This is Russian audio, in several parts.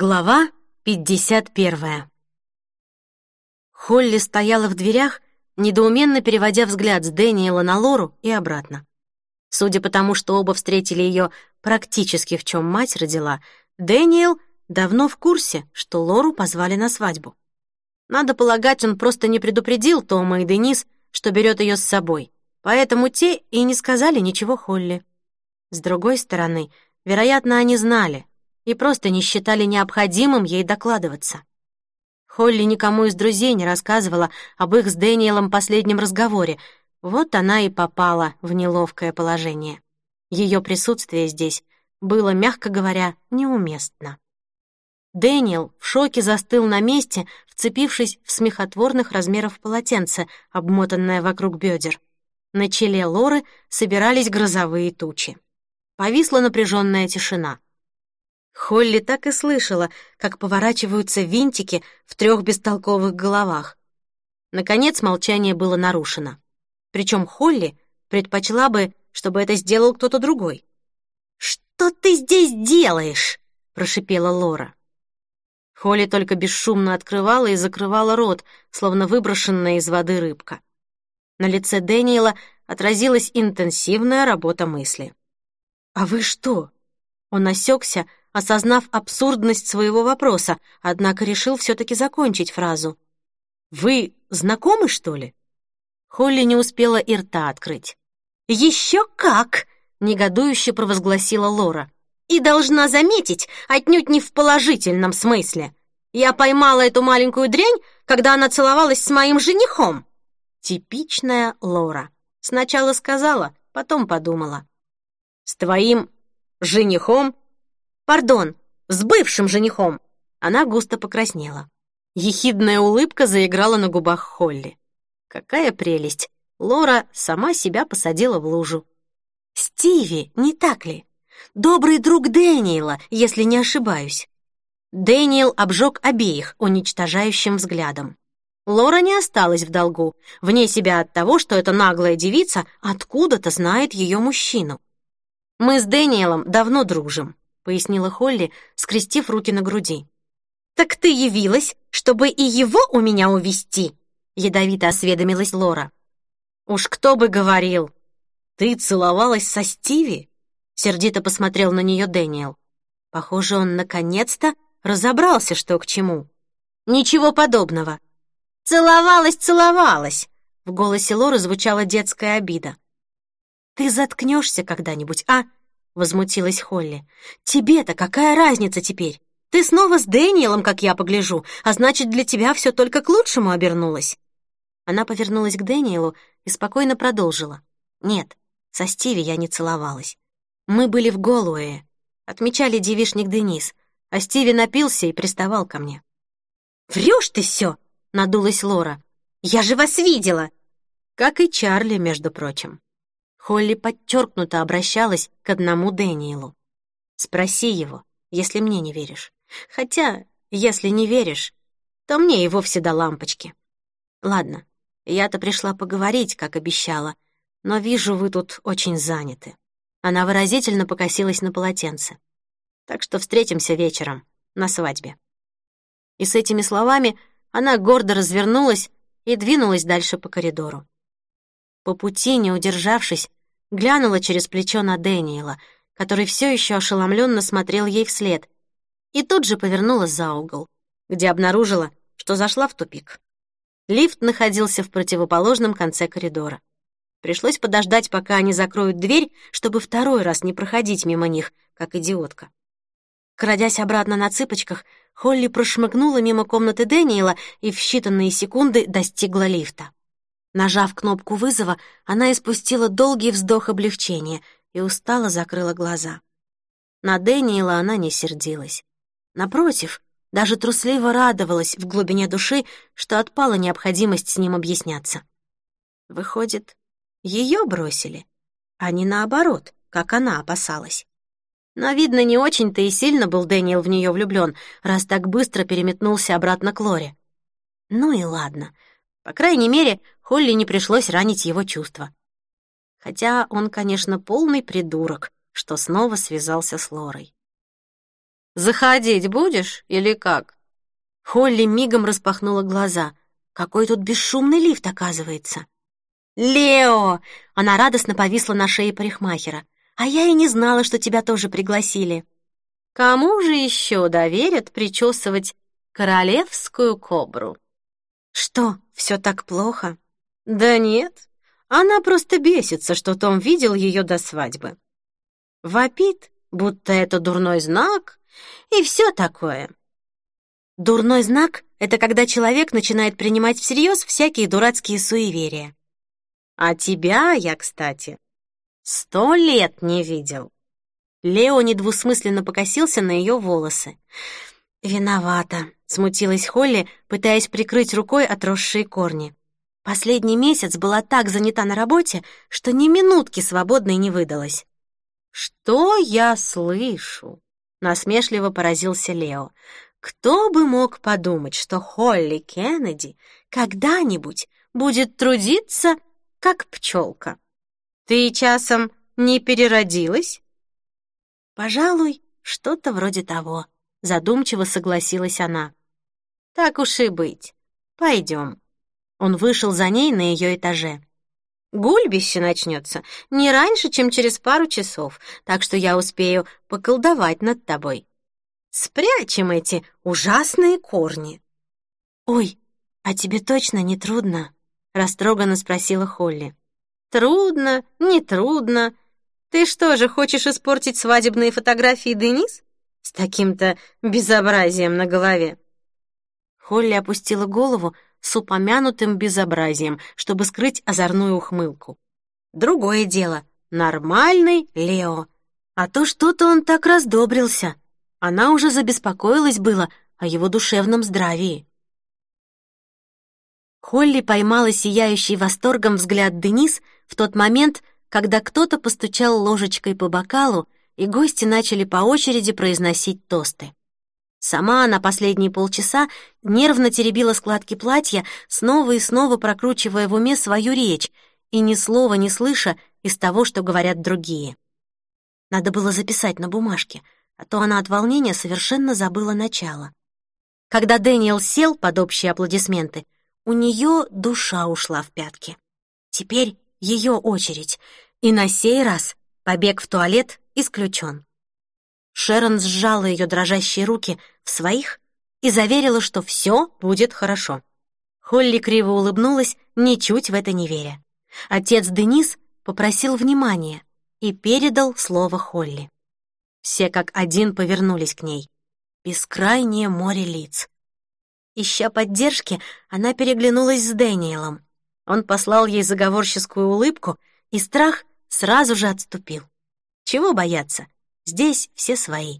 Глава 51 Холли стояла в дверях, недоуменно переводя взгляд с Дэниела на Лору и обратно. Судя по тому, что оба встретили ее практически в чем мать родила, Дэниел давно в курсе, что Лору позвали на свадьбу. Надо полагать, он просто не предупредил Тома и Денис, что берет ее с собой, поэтому те и не сказали ничего Холли. С другой стороны, вероятно, они знали, и просто не считали необходимым ей докладываться. Холли никому из друзей не рассказывала об их с Дэниелом последнем разговоре, вот она и попала в неловкое положение. Ее присутствие здесь было, мягко говоря, неуместно. Дэниел в шоке застыл на месте, вцепившись в смехотворных размеров полотенце, обмотанное вокруг бедер. На челе Лоры собирались грозовые тучи. Повисла напряженная тишина. Холли так и слышала, как поворачиваются винтики в трех бестолковых головах. Наконец молчание было нарушено. Причем Холли предпочла бы, чтобы это сделал кто-то другой. «Что ты здесь делаешь?» — прошипела Лора. Холли только бесшумно открывала и закрывала рот, словно выброшенная из воды рыбка. На лице Дэниела отразилась интенсивная работа мысли. «А вы что?» Он осекся, осознав абсурдность своего вопроса, однако решил все-таки закончить фразу. «Вы знакомы, что ли?» Холли не успела и рта открыть. «Еще как!» — негодующе провозгласила Лора. «И должна заметить, отнюдь не в положительном смысле. Я поймала эту маленькую дрянь, когда она целовалась с моим женихом». Типичная Лора. Сначала сказала, потом подумала. «С твоим женихом Пардон, с бывшим женихом!» Она густо покраснела. Ехидная улыбка заиграла на губах Холли. Какая прелесть! Лора сама себя посадила в лужу. «Стиви, не так ли? Добрый друг Дэниела, если не ошибаюсь». Дэниел обжег обеих уничтожающим взглядом. Лора не осталась в долгу, вне себя от того, что эта наглая девица откуда-то знает ее мужчину. «Мы с Дэниелом давно дружим пояснила Холли, скрестив руки на груди. «Так ты явилась, чтобы и его у меня увести? ядовито осведомилась Лора. «Уж кто бы говорил! Ты целовалась со Стиви?» Сердито посмотрел на нее Дэниел. Похоже, он наконец-то разобрался, что к чему. «Ничего подобного!» «Целовалась, целовалась!» В голосе Лоры звучала детская обида. «Ты заткнешься когда-нибудь, а?» Возмутилась Холли. «Тебе-то какая разница теперь? Ты снова с Дэниелом, как я погляжу, а значит, для тебя все только к лучшему обернулось». Она повернулась к Дэниелу и спокойно продолжила. «Нет, со Стиви я не целовалась. Мы были в Голуэе, отмечали девишник Денис, а Стиви напился и приставал ко мне». «Врешь ты все!» — надулась Лора. «Я же вас видела!» Как и Чарли, между прочим. Холли подчеркнуто обращалась к одному Дэниелу. «Спроси его, если мне не веришь. Хотя, если не веришь, то мне и вовсе до лампочки. Ладно, я-то пришла поговорить, как обещала, но вижу, вы тут очень заняты». Она выразительно покосилась на полотенце. «Так что встретимся вечером, на свадьбе». И с этими словами она гордо развернулась и двинулась дальше по коридору. По пути, не удержавшись, глянула через плечо на Дэниела, который все еще ошеломленно смотрел ей вслед, и тут же повернула за угол, где обнаружила, что зашла в тупик. Лифт находился в противоположном конце коридора. Пришлось подождать, пока они закроют дверь, чтобы второй раз не проходить мимо них, как идиотка. Крадясь обратно на цыпочках, Холли прошмыгнула мимо комнаты Дэниела и в считанные секунды достигла лифта. Нажав кнопку вызова, она испустила долгий вздох облегчения и устало закрыла глаза. На Дэниела она не сердилась. Напротив, даже трусливо радовалась в глубине души, что отпала необходимость с ним объясняться. Выходит, ее бросили, а не наоборот, как она опасалась. Но, видно, не очень-то и сильно был Дэниел в нее влюблен, раз так быстро переметнулся обратно к Лоре. Ну и ладно — по крайней мере, Холли не пришлось ранить его чувства. Хотя он, конечно, полный придурок, что снова связался с Лорой. Заходить будешь или как?» Холли мигом распахнула глаза. Какой тут бесшумный лифт, оказывается. «Лео!» — она радостно повисла на шее парикмахера. «А я и не знала, что тебя тоже пригласили». «Кому же еще доверят причесывать королевскую кобру?» «Что, все так плохо?» «Да нет, она просто бесится, что Том видел ее до свадьбы. Вопит, будто это дурной знак, и все такое. Дурной знак — это когда человек начинает принимать всерьез всякие дурацкие суеверия. А тебя я, кстати, сто лет не видел. Лео недвусмысленно покосился на ее волосы. «Виновата», — смутилась Холли, пытаясь прикрыть рукой отросшие корни. Последний месяц была так занята на работе, что ни минутки свободной не выдалось. «Что я слышу?» — насмешливо поразился Лео. «Кто бы мог подумать, что Холли Кеннеди когда-нибудь будет трудиться, как пчелка? Ты часом не переродилась?» «Пожалуй, что-то вроде того», — задумчиво согласилась она. «Так уж и быть. Пойдем». Он вышел за ней на ее этаже. Гульбище начнется не раньше, чем через пару часов, так что я успею поколдовать над тобой. Спрячем эти ужасные корни. Ой, а тебе точно не трудно? растроганно спросила Холли. Трудно, не трудно. Ты что же хочешь испортить свадебные фотографии Денис с таким-то безобразием на голове? Холли опустила голову, с упомянутым безобразием, чтобы скрыть озорную ухмылку. Другое дело, нормальный Лео. А то что-то он так раздобрился. Она уже забеспокоилась было о его душевном здравии. Холли поймала сияющий восторгом взгляд Денис в тот момент, когда кто-то постучал ложечкой по бокалу, и гости начали по очереди произносить тосты. Сама она последние полчаса нервно теребила складки платья, снова и снова прокручивая в уме свою речь и ни слова не слыша из того, что говорят другие. Надо было записать на бумажке, а то она от волнения совершенно забыла начало. Когда Дэниел сел под общие аплодисменты, у нее душа ушла в пятки. Теперь ее очередь, и на сей раз побег в туалет исключен. Шерон сжала ее дрожащие руки в своих и заверила, что все будет хорошо. Холли криво улыбнулась, ничуть в это не веря. Отец Денис попросил внимания и передал слово Холли. Все как один повернулись к ней. Бескрайнее море лиц. Ища поддержки, она переглянулась с Дэниелом. Он послал ей заговорческую улыбку, и страх сразу же отступил. Чего бояться? Здесь все свои.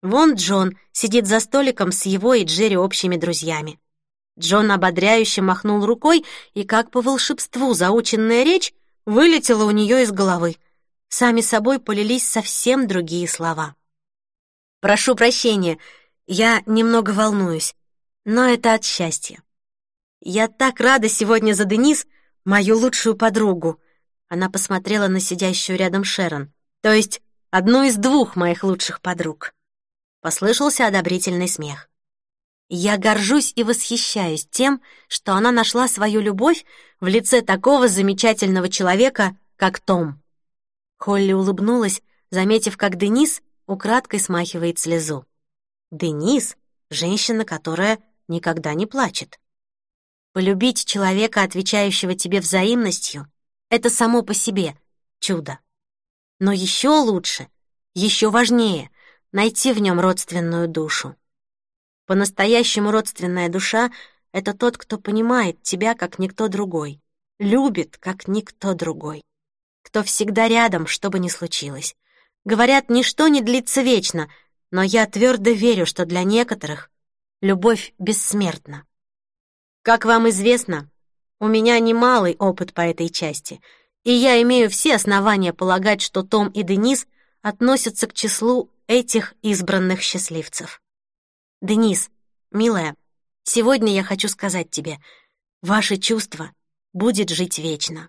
Вон Джон сидит за столиком с его и Джерри общими друзьями. Джон ободряюще махнул рукой, и как по волшебству заученная речь вылетела у нее из головы. Сами собой полились совсем другие слова. «Прошу прощения, я немного волнуюсь, но это от счастья. Я так рада сегодня за Денис, мою лучшую подругу». Она посмотрела на сидящую рядом Шерон. «То есть одну из двух моих лучших подруг. Послышался одобрительный смех. Я горжусь и восхищаюсь тем, что она нашла свою любовь в лице такого замечательного человека, как Том. Холли улыбнулась, заметив, как Денис украдкой смахивает слезу. Денис — женщина, которая никогда не плачет. Полюбить человека, отвечающего тебе взаимностью, — это само по себе чудо. Но еще лучше, еще важнее — найти в нем родственную душу. По-настоящему родственная душа — это тот, кто понимает тебя, как никто другой, любит, как никто другой, кто всегда рядом, что бы ни случилось. Говорят, ничто не длится вечно, но я твердо верю, что для некоторых любовь бессмертна. Как вам известно, у меня немалый опыт по этой части — и я имею все основания полагать, что Том и Денис относятся к числу этих избранных счастливцев. Денис, милая, сегодня я хочу сказать тебе, ваше чувство будет жить вечно.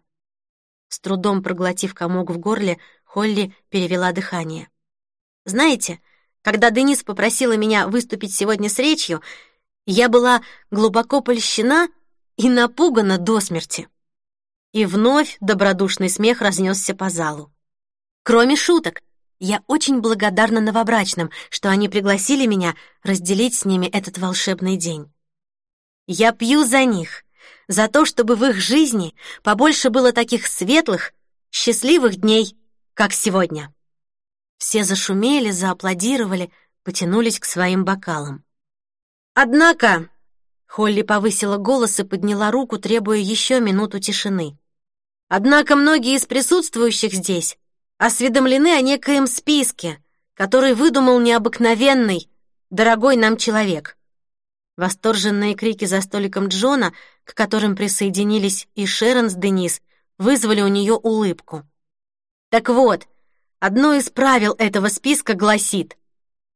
С трудом проглотив комок в горле, Холли перевела дыхание. Знаете, Когда Денис попросила меня выступить сегодня с речью, я была глубоко польщена и напугана до смерти. И вновь добродушный смех разнесся по залу. Кроме шуток, я очень благодарна новобрачным, что они пригласили меня разделить с ними этот волшебный день. Я пью за них, за то, чтобы в их жизни побольше было таких светлых, счастливых дней, как сегодня. Все зашумели, зааплодировали, потянулись к своим бокалам. Однако Холли повысила голос и подняла руку, требуя еще минуту тишины. Однако многие из присутствующих здесь осведомлены о некоем списке, который выдумал необыкновенный, дорогой нам человек. Восторженные крики за столиком Джона, к которым присоединились и Шерон с Денис, вызвали у нее улыбку. Так вот, одно из правил этого списка гласит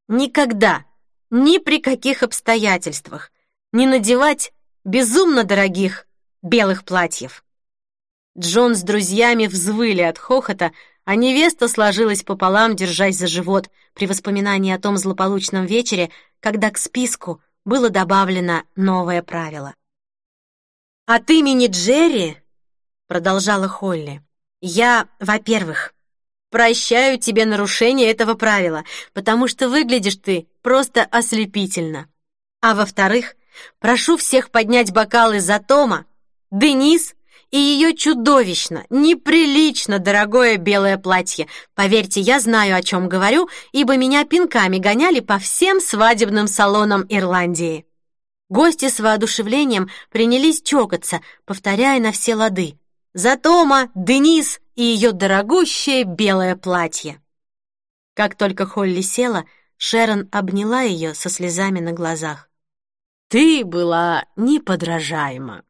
«Никогда, ни при каких обстоятельствах не надевать безумно дорогих белых платьев». Джон с друзьями взвыли от хохота, а невеста сложилась пополам, держась за живот при воспоминании о том злополучном вечере, когда к списку было добавлено новое правило. «От имени Джерри», — продолжала Холли, — «я, во-первых, прощаю тебе нарушение этого правила, потому что выглядишь ты просто ослепительно. А во-вторых, прошу всех поднять бокалы за Тома, Денис и ее чудовищно, неприлично дорогое белое платье. Поверьте, я знаю, о чем говорю, ибо меня пинками гоняли по всем свадебным салонам Ирландии. Гости с воодушевлением принялись чокаться, повторяя на все лады. «За Тома, Денис и ее дорогущее белое платье!» Как только Холли села, Шерон обняла ее со слезами на глазах. «Ты была неподражаема!»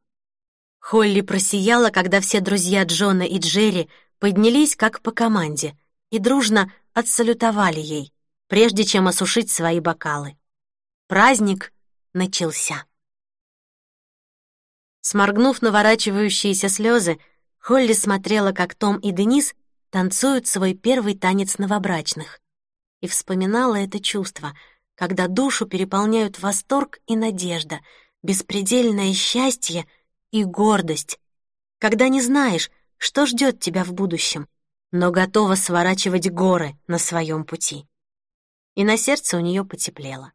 Холли просияла, когда все друзья Джона и Джерри поднялись как по команде и дружно отсалютовали ей, прежде чем осушить свои бокалы. Праздник начался. Сморгнув наворачивающиеся слезы, Холли смотрела, как Том и Денис танцуют свой первый танец новобрачных, и вспоминала это чувство, когда душу переполняют восторг и надежда, беспредельное счастье — и гордость, когда не знаешь, что ждет тебя в будущем, но готова сворачивать горы на своем пути. И на сердце у нее потеплело.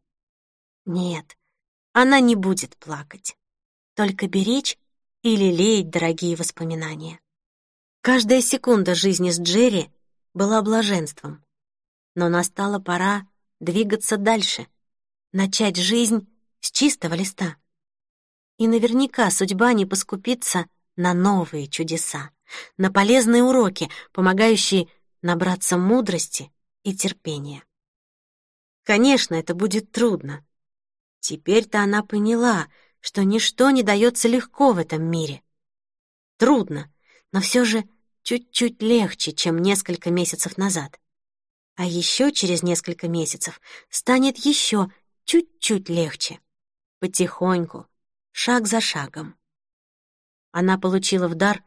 Нет, она не будет плакать, только беречь и лелеять дорогие воспоминания. Каждая секунда жизни с Джерри была блаженством, но настала пора двигаться дальше, начать жизнь с чистого листа. И наверняка судьба не поскупится на новые чудеса, на полезные уроки, помогающие набраться мудрости и терпения. Конечно, это будет трудно. Теперь-то она поняла, что ничто не дается легко в этом мире. Трудно, но все же чуть-чуть легче, чем несколько месяцев назад. А еще через несколько месяцев станет еще чуть-чуть легче. Потихоньку, шаг за шагом. Она получила в дар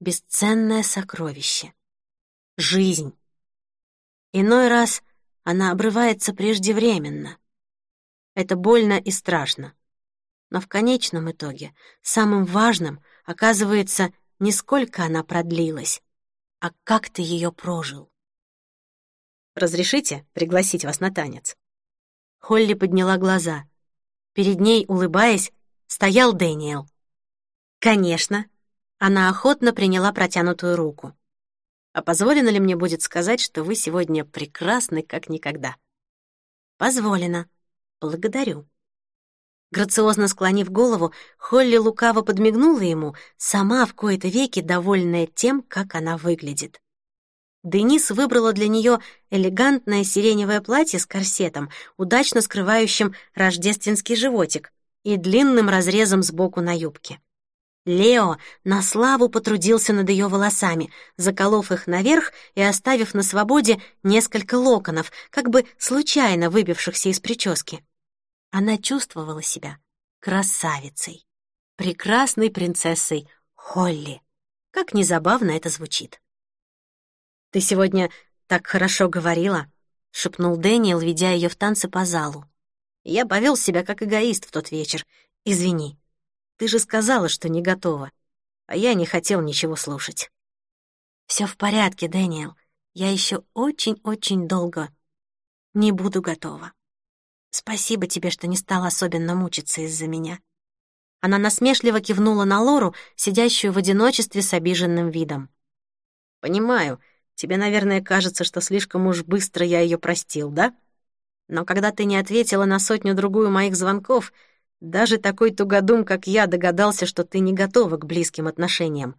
бесценное сокровище — жизнь. Иной раз она обрывается преждевременно. Это больно и страшно. Но в конечном итоге самым важным оказывается не сколько она продлилась, а как ты ее прожил. «Разрешите пригласить вас на танец?» Холли подняла глаза. Перед ней, улыбаясь, стоял Дэниел. «Конечно». Она охотно приняла протянутую руку. «А позволено ли мне будет сказать, что вы сегодня прекрасны, как никогда?» «Позволено. Благодарю». Грациозно склонив голову, Холли лукаво подмигнула ему, сама в кои-то веки довольная тем, как она выглядит. Денис выбрала для нее элегантное сиреневое платье с корсетом, удачно скрывающим рождественский животик, и длинным разрезом сбоку на юбке. Лео на славу потрудился над ее волосами, заколов их наверх и оставив на свободе несколько локонов, как бы случайно выбившихся из прически. Она чувствовала себя красавицей, прекрасной принцессой Холли. Как незабавно это звучит. «Ты сегодня так хорошо говорила», шепнул Дэниел, ведя ее в танцы по залу. «Я повел себя как эгоист в тот вечер. Извини. Ты же сказала, что не готова, а я не хотел ничего слушать». Все в порядке, Дэниел. Я еще очень-очень долго не буду готова. Спасибо тебе, что не стал особенно мучиться из-за меня». Она насмешливо кивнула на Лору, сидящую в одиночестве с обиженным видом. «Понимаю, тебе, наверное, кажется, что слишком уж быстро я ее простил, да? Но когда ты не ответила на сотню-другую моих звонков, даже такой тугодум, как я, догадался, что ты не готова к близким отношениям.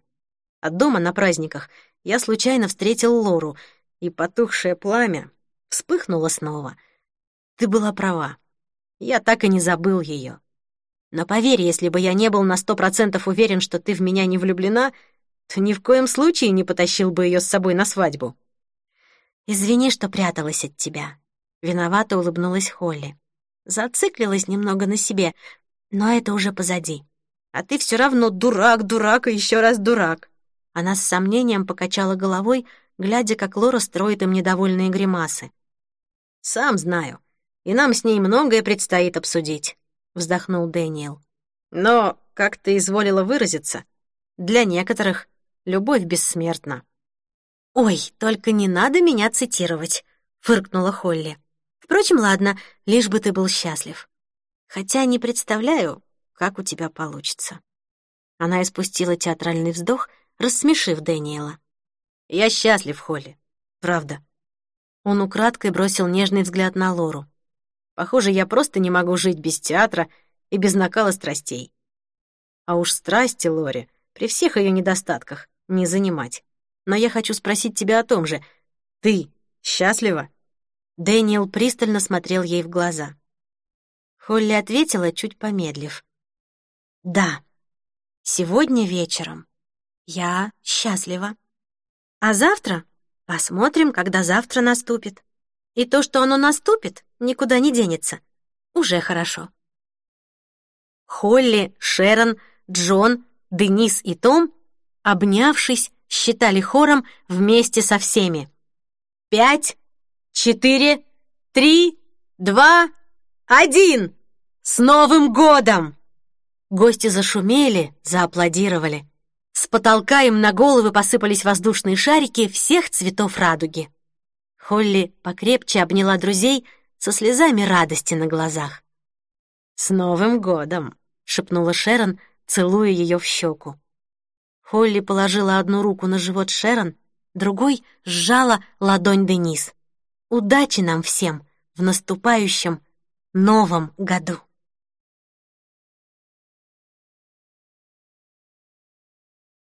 От дома на праздниках я случайно встретил Лору, и потухшее пламя вспыхнуло снова. Ты была права. Я так и не забыл ее. Но поверь, если бы я не был на сто процентов уверен, что ты в меня не влюблена, то ни в коем случае не потащил бы ее с собой на свадьбу. Извини, что пряталась от тебя. Виновато улыбнулась Холли. Зациклилась немного на себе, но это уже позади. А ты все равно дурак, дурак и еще раз дурак. Она с сомнением покачала головой, глядя, как Лора строит им недовольные гримасы. «Сам знаю, и нам с ней многое предстоит обсудить», — вздохнул Дэниел. «Но, как ты изволила выразиться, для некоторых любовь бессмертна». «Ой, только не надо меня цитировать», — фыркнула Холли. «Впрочем, ладно, лишь бы ты был счастлив. Хотя не представляю, как у тебя получится». Она испустила театральный вздох — рассмешив Дэниела. «Я счастлив, Холли. Правда». Он украдкой бросил нежный взгляд на Лору. «Похоже, я просто не могу жить без театра и без накала страстей. А уж страсти, Лори, при всех ее недостатках, не занимать. Но я хочу спросить тебя о том же. Ты счастлива?» Дэниел пристально смотрел ей в глаза. Холли ответила, чуть помедлив. «Да, сегодня вечером я счастлива. А завтра? Посмотрим, когда завтра наступит. И то, что оно наступит, никуда не денется. Уже хорошо. Холли, Шерон, Джон, Денис и Том, обнявшись, считали хором вместе со всеми. «Пять, четыре, три, два, один! С Новым годом!» Гости зашумели, зааплодировали. С потолка им на головы посыпались воздушные шарики всех цветов радуги. Холли покрепче обняла друзей со слезами радости на глазах. «С Новым годом!» — шепнула Шерон, целуя ее в щеку. Холли положила одну руку на живот Шерон, другой сжала ладонь Денис. «Удачи нам всем в наступающем Новом году!»